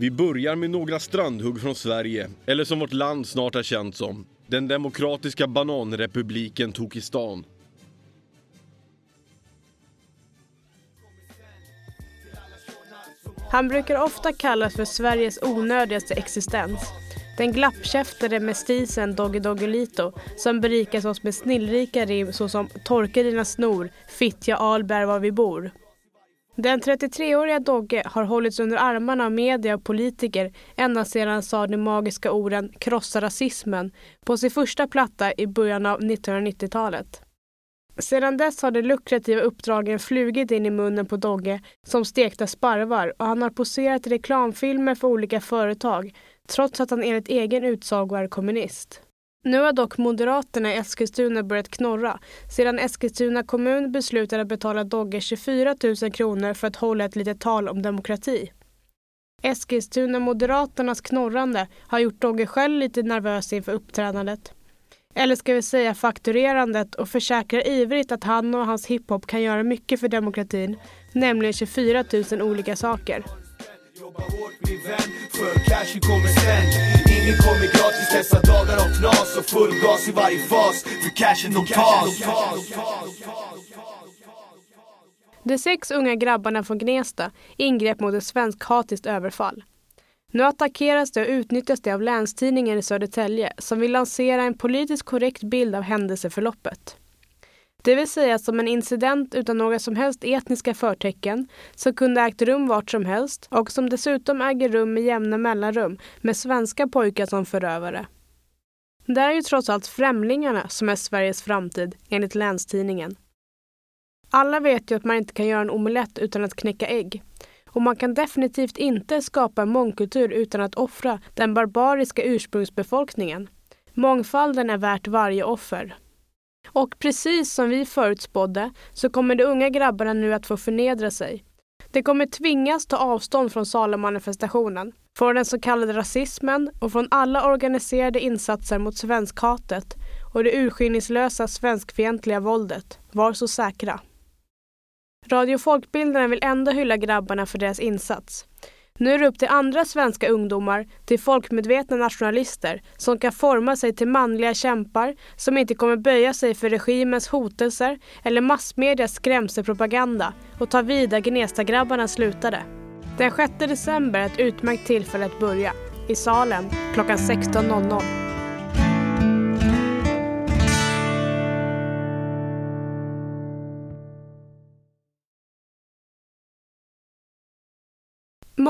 Vi börjar med några strandhugg från Sverige, eller som vårt land snart är känt som, den demokratiska bananrepubliken Tokistan. Han brukar ofta kallas för Sveriges onödigaste existens. Den glappkäftade mestisen Doggy Doggelito som berikas oss med snillrika rim såsom Torka dina snor, Fittja Alberg var vi bor. Den 33-åriga Dogge har hållits under armarna av media och politiker ända sedan han sa de magiska orden “krossa rasismen” på sin första platta i början av 1990-talet. Sedan dess har de lukrativa uppdragen flugit in i munnen på Dogge som stekta sparvar och han har poserat i reklamfilmer för olika företag trots att han enligt egen utsago är kommunist. Nu har dock Moderaterna i Eskilstuna börjat knorra sedan Eskilstuna kommun beslutade att betala Dogge 24 000 kronor för att hålla ett litet tal om demokrati. Eskilstuna Moderaternas knorrande har gjort Dogge själv lite nervös inför uppträdandet. Eller ska vi säga fakturerandet och försäkrar ivrigt att han och hans hiphop kan göra mycket för demokratin, nämligen 24 000 olika saker. Jobba hårt, bli vän, för cashen kommer sen? Ingen kommer gratis. Dessa dagar av knas och full gas i varje fas. För cashen de tas. De sex unga grabbarna från Gnesta ingrep mot ett svenskhatiskt överfall. Nu attackeras det och utnyttjas det av Länstidningen i Södertälje som vill lansera en politiskt korrekt bild av händelseförloppet. Det vill säga som en incident utan några som helst etniska förtecken som kunde ägt rum vart som helst och som dessutom äger rum med jämna mellanrum med svenska pojkar som förövare. Det är ju trots allt främlingarna som är Sveriges framtid, enligt Länstidningen. Alla vet ju att man inte kan göra en omelett utan att knäcka ägg. Och man kan definitivt inte skapa en mångkultur utan att offra den barbariska ursprungsbefolkningen. Mångfalden är värt varje offer. Och precis som vi förutspådde så kommer de unga grabbarna nu att få förnedra sig. De kommer tvingas ta avstånd från Salem-manifestationen, från den så kallade rasismen och från alla organiserade insatser mot svenskhatet och det urskillningslösa svenskfientliga våldet. Var så säkra. Radio Folkbildaren vill ändå hylla grabbarna för deras insats. Nu är det upp till andra svenska ungdomar, till folkmedvetna nationalister som kan forma sig till manliga kämpar som inte kommer böja sig för regimens hotelser eller massmedias skrämselpropaganda och ta vid där Gnestagrabbarna slutade. Den 6 december är ett utmärkt tillfälle att börja. I salen klockan 16.00.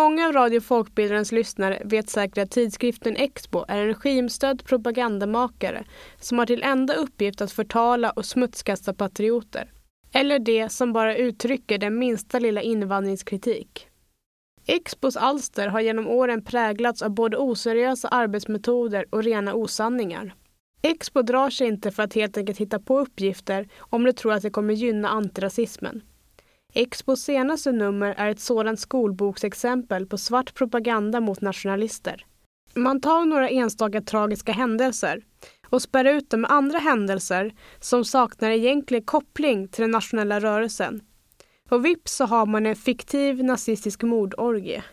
Många av Radio Folkbildarens lyssnare vet säkert att tidskriften Expo är en regimstödd propagandamakare som har till enda uppgift att förtala och smutskasta patrioter. Eller det som bara uttrycker den minsta lilla invandringskritik. Expos alster har genom åren präglats av både oseriösa arbetsmetoder och rena osanningar. Expo drar sig inte för att helt enkelt hitta på uppgifter om de tror att det kommer gynna antirasismen. Expos senaste nummer är ett sådant skolboksexempel på svart propaganda mot nationalister. Man tar några enstaka tragiska händelser och spär ut dem med andra händelser som saknar egentlig koppling till den nationella rörelsen. Och vips så har man en fiktiv nazistisk mordorgie.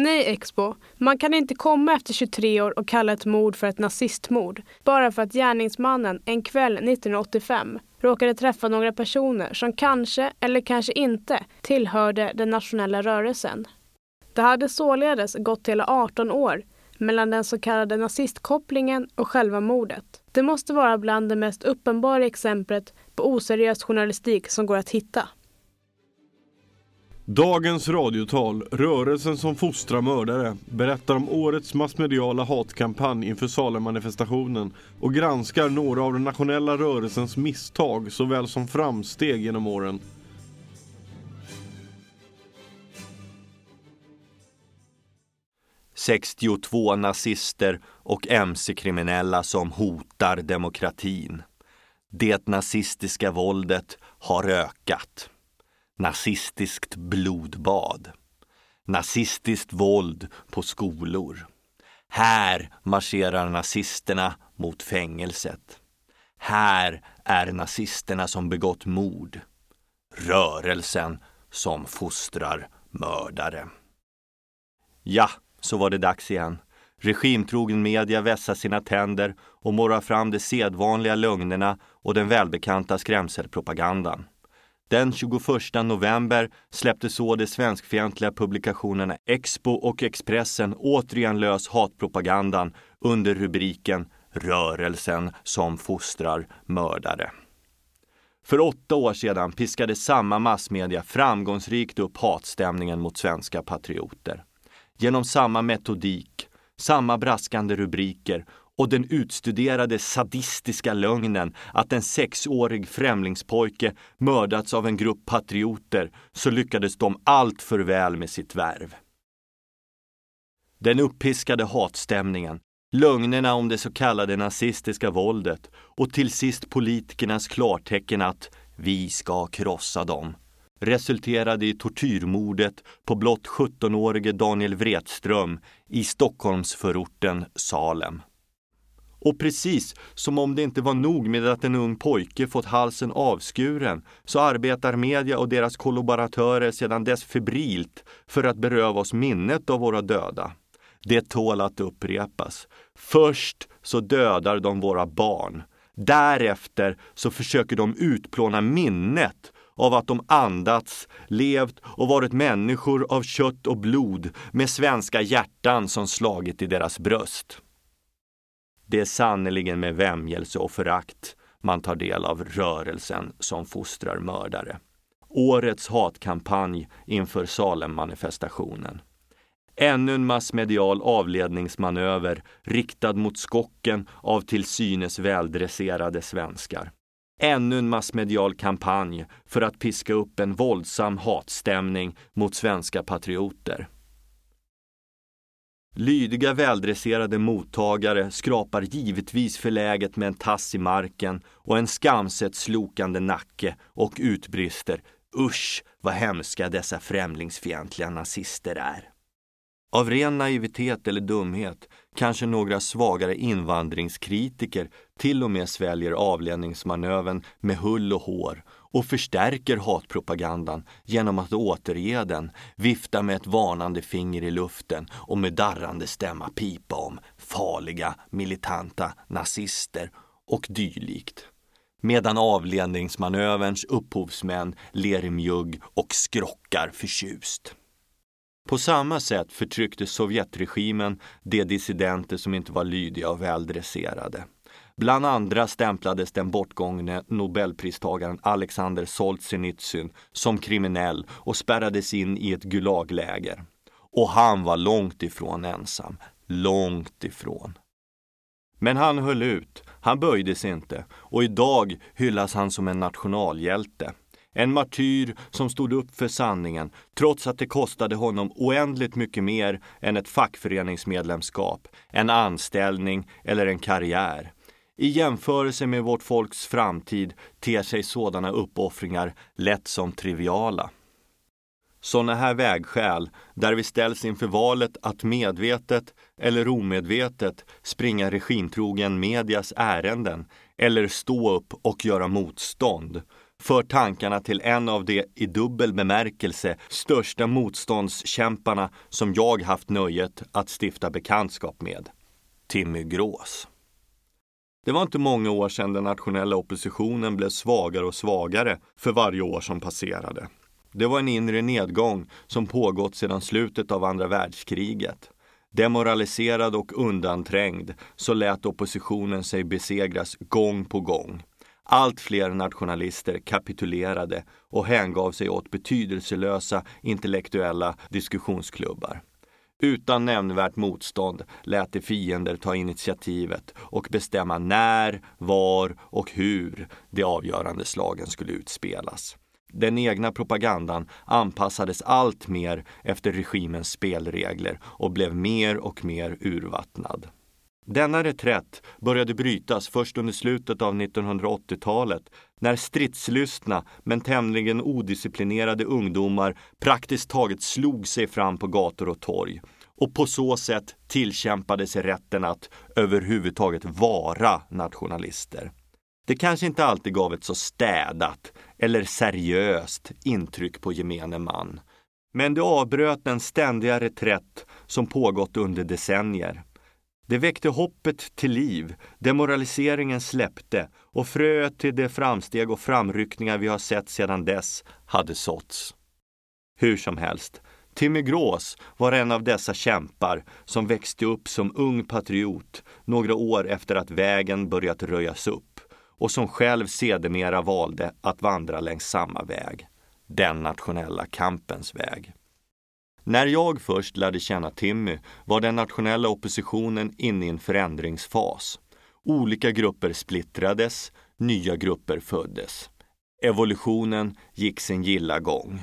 Nej Expo, man kan inte komma efter 23 år och kalla ett mord för ett nazistmord bara för att gärningsmannen en kväll 1985 råkade träffa några personer som kanske eller kanske inte tillhörde den nationella rörelsen. Det hade således gått hela 18 år mellan den så kallade nazistkopplingen och själva mordet. Det måste vara bland det mest uppenbara exemplet på oseriös journalistik som går att hitta. Dagens radiotal, Rörelsen som fostrar mördare, berättar om årets massmediala hatkampanj inför Salem-manifestationen och granskar några av den nationella rörelsens misstag såväl som framsteg genom åren. 62 nazister och mc-kriminella som hotar demokratin. Det nazistiska våldet har ökat. Nazistiskt blodbad. Nazistiskt våld på skolor. Här marscherar nazisterna mot fängelset. Här är nazisterna som begått mord. Rörelsen som fostrar mördare. Ja, så var det dags igen. Regimtrogen media vässar sina tänder och morrar fram de sedvanliga lögnerna och den välbekanta skrämselpropagandan. Den 21 november släppte så de svenskfientliga publikationerna Expo och Expressen återigen lös hatpropagandan under rubriken Rörelsen som fostrar mördare. För åtta år sedan piskade samma massmedia framgångsrikt upp hatstämningen mot svenska patrioter. Genom samma metodik, samma braskande rubriker och den utstuderade sadistiska lögnen att en sexårig främlingspojke mördats av en grupp patrioter så lyckades de allt för väl med sitt värv. Den uppiskade hatstämningen, lögnerna om det så kallade nazistiska våldet och till sist politikernas klartecken att vi ska krossa dem resulterade i tortyrmordet på blott 17-årige Daniel Wretström i Stockholmsförorten Salem. Och precis som om det inte var nog med att en ung pojke fått halsen avskuren så arbetar media och deras kollaboratörer sedan dess febrilt för att beröva oss minnet av våra döda. Det tål att upprepas. Först så dödar de våra barn. Därefter så försöker de utplåna minnet av att de andats, levt och varit människor av kött och blod med svenska hjärtan som slagit i deras bröst. Det är sannerligen med vämjelse och förakt man tar del av rörelsen som fostrar mördare. Årets hatkampanj inför Salem-manifestationen. Ännu en massmedial avledningsmanöver riktad mot skocken av till synes väldresserade svenskar. Ännu en massmedial kampanj för att piska upp en våldsam hatstämning mot svenska patrioter. Lydiga väldresserade mottagare skrapar givetvis förläget med en tass i marken och en skamset slokande nacke och utbrister Usch vad hemska dessa främlingsfientliga nazister är. Av ren naivitet eller dumhet kanske några svagare invandringskritiker till och med sväljer avledningsmanövern med hull och hår och förstärker hatpropagandan genom att återge den, vifta med ett varnande finger i luften och med darrande stämma pipa om farliga militanta nazister och dylikt. Medan avledningsmanöverns upphovsmän ler i mjugg och skrockar förtjust. På samma sätt förtryckte Sovjetregimen de dissidenter som inte var lydiga och väldresserade. Bland andra stämplades den bortgångne nobelpristagaren Alexander Solzhenitsyn som kriminell och spärrades in i ett Gulagläger. Och han var långt ifrån ensam. Långt ifrån. Men han höll ut, han böjde sig inte och idag hyllas han som en nationalhjälte. En martyr som stod upp för sanningen trots att det kostade honom oändligt mycket mer än ett fackföreningsmedlemskap, en anställning eller en karriär. I jämförelse med vårt folks framtid ter sig sådana uppoffringar lätt som triviala. Sådana här vägskäl, där vi ställs inför valet att medvetet eller omedvetet springa regimtrogen medias ärenden eller stå upp och göra motstånd, för tankarna till en av de i dubbel bemärkelse största motståndskämparna som jag haft nöjet att stifta bekantskap med. Timmy Grås. Det var inte många år sedan den nationella oppositionen blev svagare och svagare för varje år som passerade. Det var en inre nedgång som pågått sedan slutet av andra världskriget. Demoraliserad och undanträngd så lät oppositionen sig besegras gång på gång. Allt fler nationalister kapitulerade och hängav sig åt betydelselösa intellektuella diskussionsklubbar. Utan nämnvärt motstånd lät de fiender ta initiativet och bestämma när, var och hur de avgörande slagen skulle utspelas. Den egna propagandan anpassades allt mer efter regimens spelregler och blev mer och mer urvattnad. Denna reträtt började brytas först under slutet av 1980-talet när stridslystna men tämligen odisciplinerade ungdomar praktiskt taget slog sig fram på gator och torg och på så sätt tillkämpade sig rätten att överhuvudtaget vara nationalister. Det kanske inte alltid gav ett så städat eller seriöst intryck på gemene man. Men det avbröt den ständiga reträtt som pågått under decennier. Det väckte hoppet till liv, demoraliseringen släppte och fröet till de framsteg och framryckningar vi har sett sedan dess hade såtts. Hur som helst, Timmy Grås var en av dessa kämpar som växte upp som ung patriot några år efter att vägen börjat röjas upp och som själv sedermera valde att vandra längs samma väg, den nationella kampens väg. När jag först lärde känna Timmy var den nationella oppositionen inne i en förändringsfas. Olika grupper splittrades, nya grupper föddes. Evolutionen gick sin gilla gång.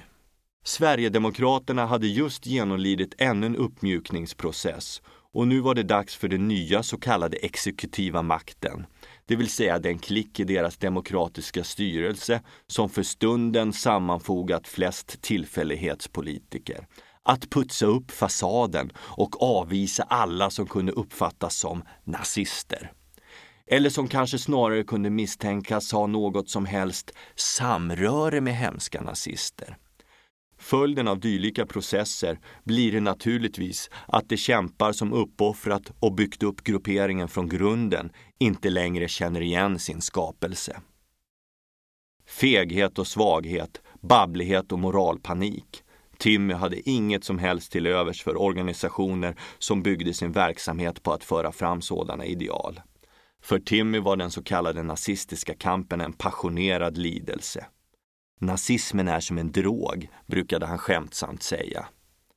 Sverigedemokraterna hade just genomlidit ännu en uppmjukningsprocess och nu var det dags för den nya så kallade exekutiva makten, det vill säga den klick i deras demokratiska styrelse som för stunden sammanfogat flest tillfällighetspolitiker. Att putsa upp fasaden och avvisa alla som kunde uppfattas som nazister. Eller som kanske snarare kunde misstänkas ha något som helst samröre med hemska nazister. Följden av dylika processer blir det naturligtvis att de kämpar som uppoffrat och byggt upp grupperingen från grunden inte längre känner igen sin skapelse. Feghet och svaghet, babblighet och moralpanik. Timmy hade inget som helst till övers för organisationer som byggde sin verksamhet på att föra fram sådana ideal. För Timmy var den så kallade nazistiska kampen en passionerad lidelse. Nazismen är som en drog, brukade han skämtsamt säga.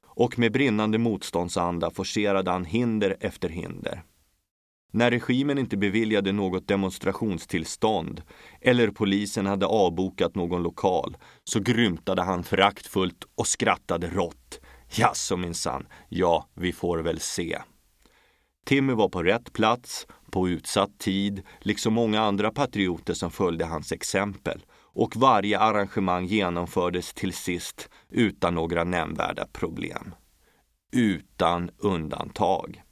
Och med brinnande motståndsanda forcerade han hinder efter hinder. När regimen inte beviljade något demonstrationstillstånd eller polisen hade avbokat någon lokal så grymtade han föraktfullt och skrattade rått. Jaså minsann, ja, vi får väl se. Timmy var på rätt plats, på utsatt tid, liksom många andra patrioter som följde hans exempel och varje arrangemang genomfördes till sist utan några nämnvärda problem. Utan undantag.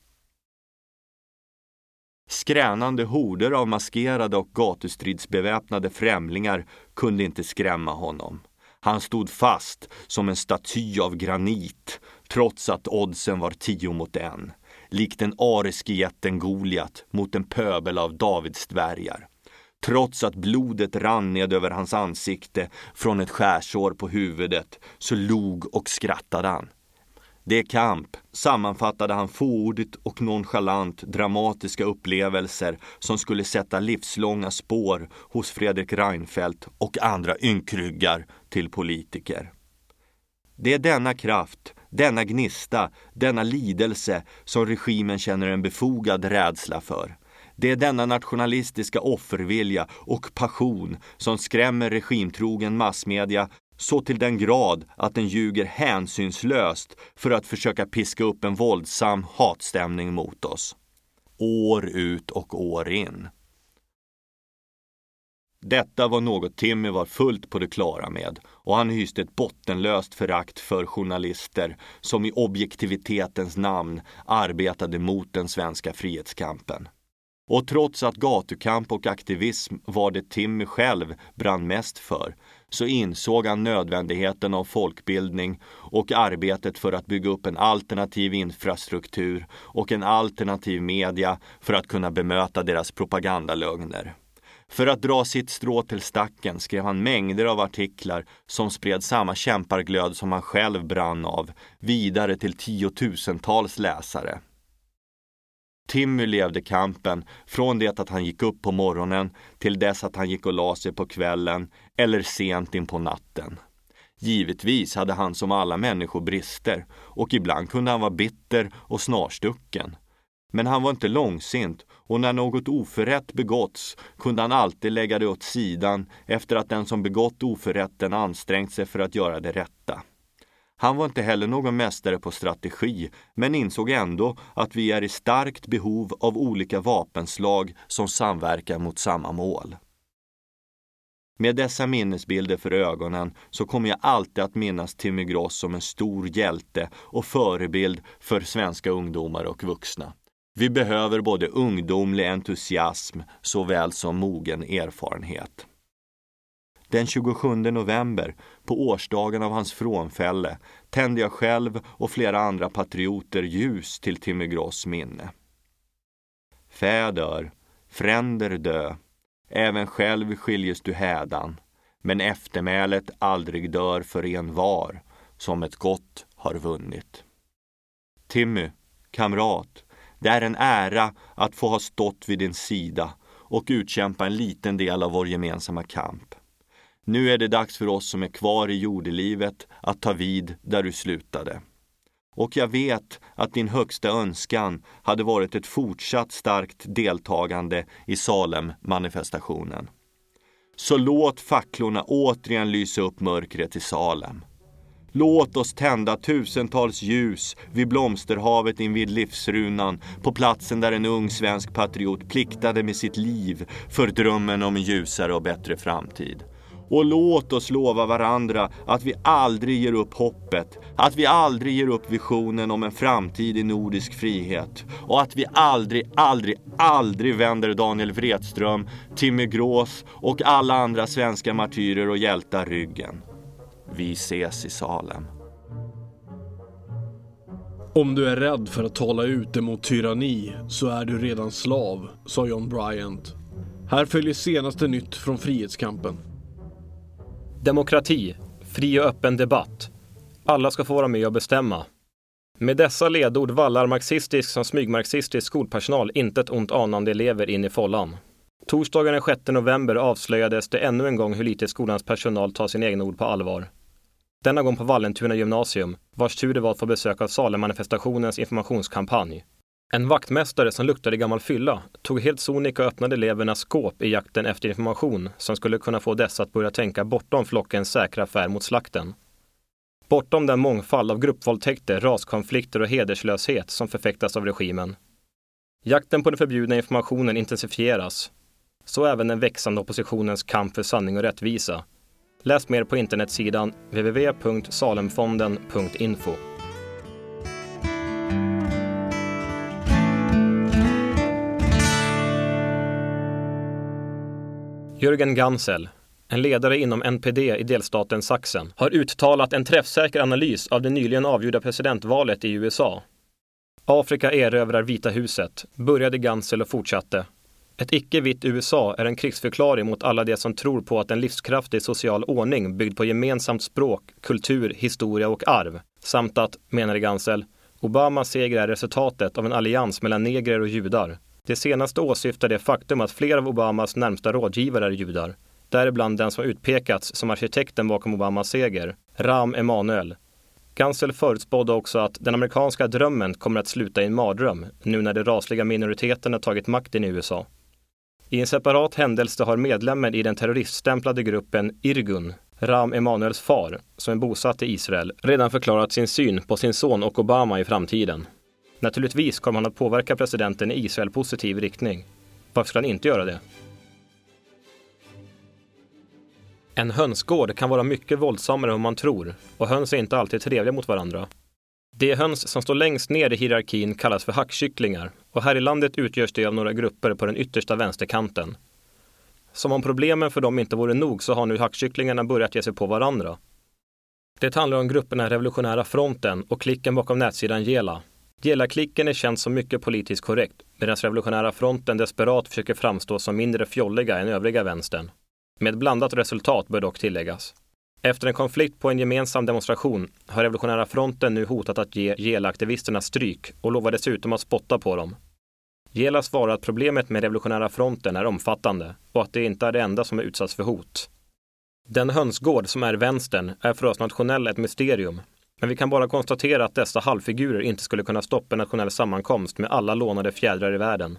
Skränande horder av maskerade och gatustridsbeväpnade främlingar kunde inte skrämma honom. Han stod fast som en staty av granit trots att oddsen var tio mot en. Likt den ariske jätten Goliat mot en pöbel av Davids dvärgar trots att blodet rann ned över hans ansikte från ett skärsår på huvudet, så log och skrattade han. Det är kamp sammanfattade han fåordigt och nonchalant dramatiska upplevelser som skulle sätta livslånga spår hos Fredrik Reinfeldt och andra ynkryggar till politiker. Det är denna kraft, denna gnista, denna lidelse som regimen känner en befogad rädsla för. Det är denna nationalistiska offervilja och passion som skrämmer regimtrogen massmedia så till den grad att den ljuger hänsynslöst för att försöka piska upp en våldsam hatstämning mot oss. År ut och år in. Detta var något Timmy var fullt på det klara med och han hyste ett bottenlöst förakt för journalister som i objektivitetens namn arbetade mot den svenska frihetskampen. Och trots att gatukamp och aktivism var det Timmy själv brann mest för, så insåg han nödvändigheten av folkbildning och arbetet för att bygga upp en alternativ infrastruktur och en alternativ media för att kunna bemöta deras propagandalögner. För att dra sitt strå till stacken skrev han mängder av artiklar som spred samma kämparglöd som han själv brann av vidare till tiotusentals läsare. Timmy levde kampen från det att han gick upp på morgonen till dess att han gick och la sig på kvällen eller sent in på natten. Givetvis hade han som alla människor brister och ibland kunde han vara bitter och snarstucken. Men han var inte långsint och när något oförrätt begåtts kunde han alltid lägga det åt sidan efter att den som begått oförrätten ansträngt sig för att göra det rätta. Han var inte heller någon mästare på strategi, men insåg ändå att vi är i starkt behov av olika vapenslag som samverkar mot samma mål. Med dessa minnesbilder för ögonen så kommer jag alltid att minnas Timmy Gross som en stor hjälte och förebild för svenska ungdomar och vuxna. Vi behöver både ungdomlig entusiasm såväl som mogen erfarenhet. Den 27 november, på årsdagen av hans frånfälle, tände jag själv och flera andra patrioter ljus till Timmy Gross minne. Fä dör, fränder dö, även själv skiljes du hädan, men eftermälet aldrig dör för en var, som ett gott har vunnit. Timmy, kamrat, det är en ära att få ha stått vid din sida och utkämpa en liten del av vår gemensamma kamp. Nu är det dags för oss som är kvar i jordelivet att ta vid där du slutade. Och jag vet att din högsta önskan hade varit ett fortsatt starkt deltagande i Salem-manifestationen. Så låt facklorna återigen lysa upp mörkret i Salem. Låt oss tända tusentals ljus vid blomsterhavet invid livsrunan på platsen där en ung svensk patriot pliktade med sitt liv för drömmen om en ljusare och bättre framtid. Och låt oss lova varandra att vi aldrig ger upp hoppet, att vi aldrig ger upp visionen om en framtid i nordisk frihet och att vi aldrig, aldrig, aldrig vänder Daniel Wretström, Timmy Grås och alla andra svenska martyrer och hjältar ryggen. Vi ses i Salem. Om du är rädd för att tala ut emot tyranni så är du redan slav, sa John Bryant. Här följer senaste nytt från frihetskampen. Demokrati, fri och öppen debatt. Alla ska få vara med och bestämma. Med dessa ledord vallar marxistisk som smygmarxistisk skolpersonal intet ont anande elever in i follan. Torsdagen den 6 november avslöjades det ännu en gång hur lite skolans personal tar sina egna ord på allvar. Denna gång på Vallentuna gymnasium, vars tur det var att få besöka Salem-manifestationens informationskampanj. En vaktmästare som luktade gammal fylla tog helt sonika och öppnade elevernas skåp i jakten efter information som skulle kunna få dessa att börja tänka bortom flockens säkra färd mot slakten. Bortom den mångfald av gruppvåldtäkter, raskonflikter och hederslöshet som förfäktas av regimen. Jakten på den förbjudna informationen intensifieras. Så även den växande oppositionens kamp för sanning och rättvisa. Läs mer på internetsidan www.salemfonden.info. Jörgen Gansel, en ledare inom NPD i delstaten Sachsen, har uttalat en träffsäker analys av det nyligen avgjorda presidentvalet i USA. Afrika erövrar Vita huset, började Gansel och fortsatte. Ett icke-vitt USA är en krigsförklaring mot alla de som tror på att en livskraftig social ordning byggd på gemensamt språk, kultur, historia och arv, samt att, menade Gansel, Obamas seger är resultatet av en allians mellan negrer och judar. Det senaste åsyftar det faktum att flera av Obamas närmsta rådgivare är judar. Däribland den som utpekats som arkitekten bakom Obamas seger, Ram Emanuel. Gansel förutspådde också att den amerikanska drömmen kommer att sluta i en mardröm nu när de rasliga minoriteterna tagit makten i USA. I en separat händelse har medlemmen i den terroriststämplade gruppen Irgun, Ram Emanuels far, som är bosatt i Israel, redan förklarat sin syn på sin son och Obama i framtiden. Naturligtvis kommer han att påverka presidenten i Israel positiv riktning. Varför skulle han inte göra det? En hönsgård kan vara mycket våldsammare än vad man tror och höns är inte alltid trevliga mot varandra. De höns som står längst ner i hierarkin kallas för hackkycklingar och här i landet utgörs de av några grupper på den yttersta vänsterkanten. Som om problemen för dem inte vore nog så har nu hackkycklingarna börjat ge sig på varandra. Det handlar om grupperna Revolutionära fronten och klicken bakom nätsidan Gela Gela-klicken är känd som mycket politiskt korrekt, medan Revolutionära fronten desperat försöker framstå som mindre fjolliga än övriga vänstern. Med blandat resultat bör dock tilläggas. Efter en konflikt på en gemensam demonstration har Revolutionära fronten nu hotat att ge Gela-aktivisterna stryk och lovar dessutom att spotta på dem. Gela svarar att problemet med Revolutionära fronten är omfattande och att det inte är det enda som är utsatts för hot. Den hönsgård som är vänstern är för oss nationella ett mysterium men vi kan bara konstatera att dessa halvfigurer inte skulle kunna stoppa en nationell sammankomst med alla lånade fjädrar i världen.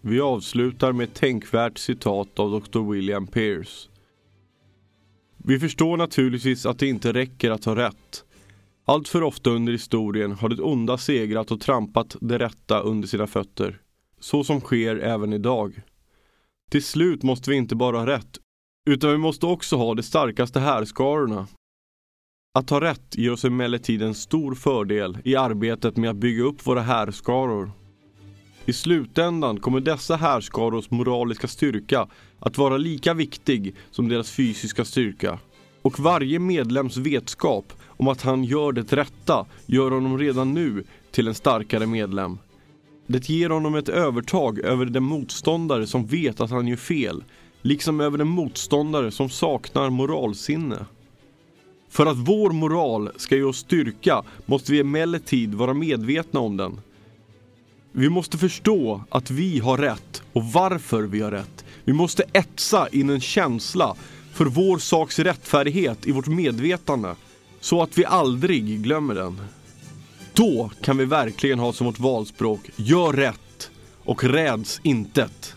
Vi avslutar med ett tänkvärt citat av Dr. William Pierce. Vi förstår naturligtvis att det inte räcker att ha rätt. Allt för ofta under historien har det onda segrat och trampat det rätta under sina fötter. Så som sker även idag. Till slut måste vi inte bara ha rätt, utan vi måste också ha de starkaste härskarorna. Att ha rätt ger oss emellertid en stor fördel i arbetet med att bygga upp våra härskaror. I slutändan kommer dessa härskarors moraliska styrka att vara lika viktig som deras fysiska styrka. Och varje medlems vetskap om att han gör det rätta gör honom redan nu till en starkare medlem. Det ger honom ett övertag över den motståndare som vet att han gör fel, liksom över den motståndare som saknar moralsinne. För att vår moral ska ge oss styrka måste vi emellertid vara medvetna om den. Vi måste förstå att vi har rätt och varför vi har rätt. Vi måste etsa in en känsla för vår saks rättfärdighet i vårt medvetande så att vi aldrig glömmer den. Då kan vi verkligen ha som vårt valspråk, gör rätt och räds intet.